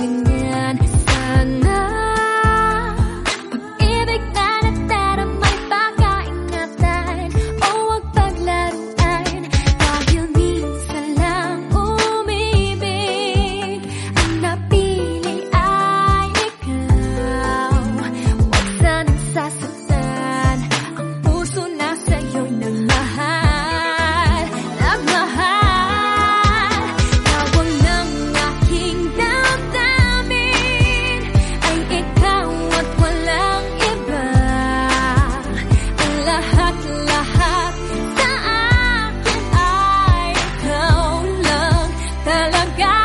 kenangan sangat elegante.